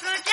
Let's